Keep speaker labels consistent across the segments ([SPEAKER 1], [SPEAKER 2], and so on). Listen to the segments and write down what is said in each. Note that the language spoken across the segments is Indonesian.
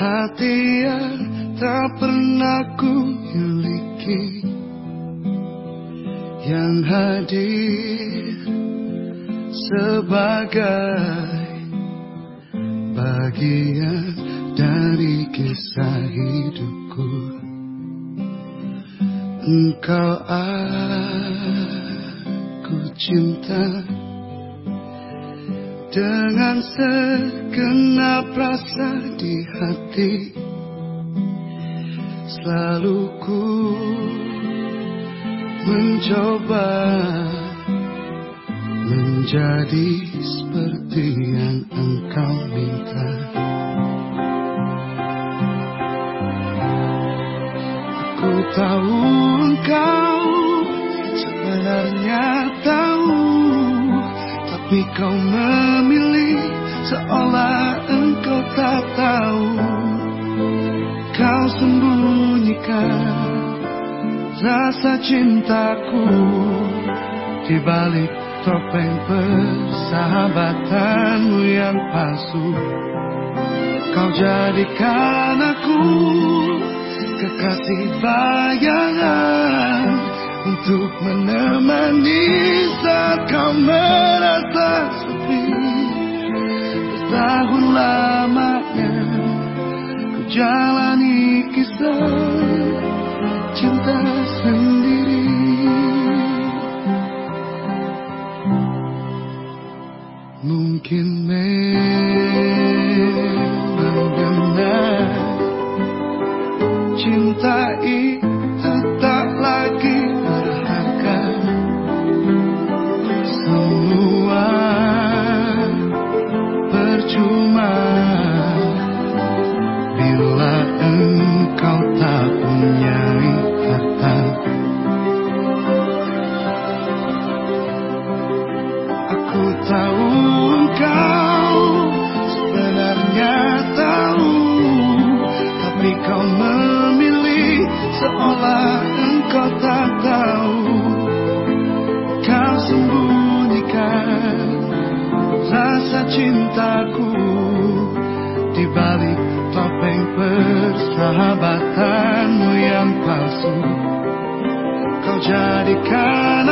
[SPEAKER 1] hati yang tak pernah ku miliki. Yang hadir sebagai bagian dari kisah hidupku. Engkau aku cinta dengan segenap rasa di hati Selalu ku mencoba Menjadi seperti yang engkau minta. Aku tahu engkau sebenarnya tapi kau memilih seolah engkau tak tahu. Kau sembunyikan rasa cintaku Di balik topeng persahabatanmu yang palsu. Kau jadikan aku kekasih bayangan untuk menemani saat kau merasa sepi. Bertahun lamanya ku jalani kisah engkau tak tahu. Kau sembunyikan rasa cintaku di balik topeng persahabatanmu yang palsu. Kau jadikan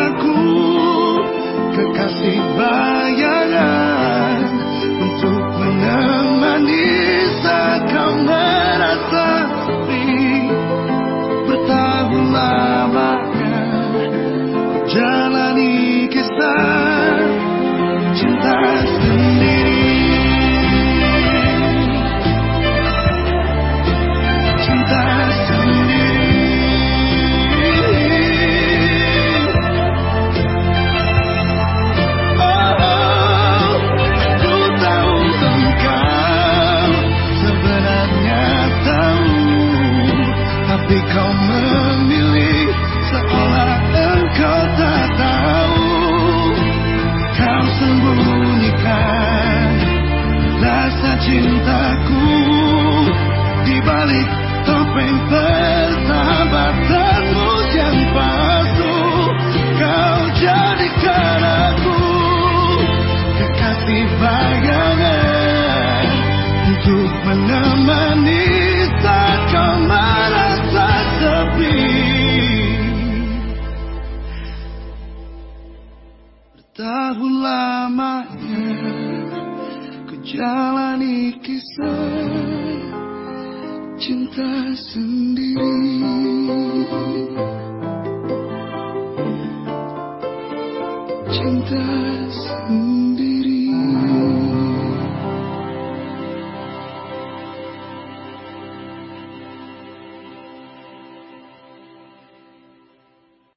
[SPEAKER 1] jalani kisah cinta sendiri. Cinta sendiri.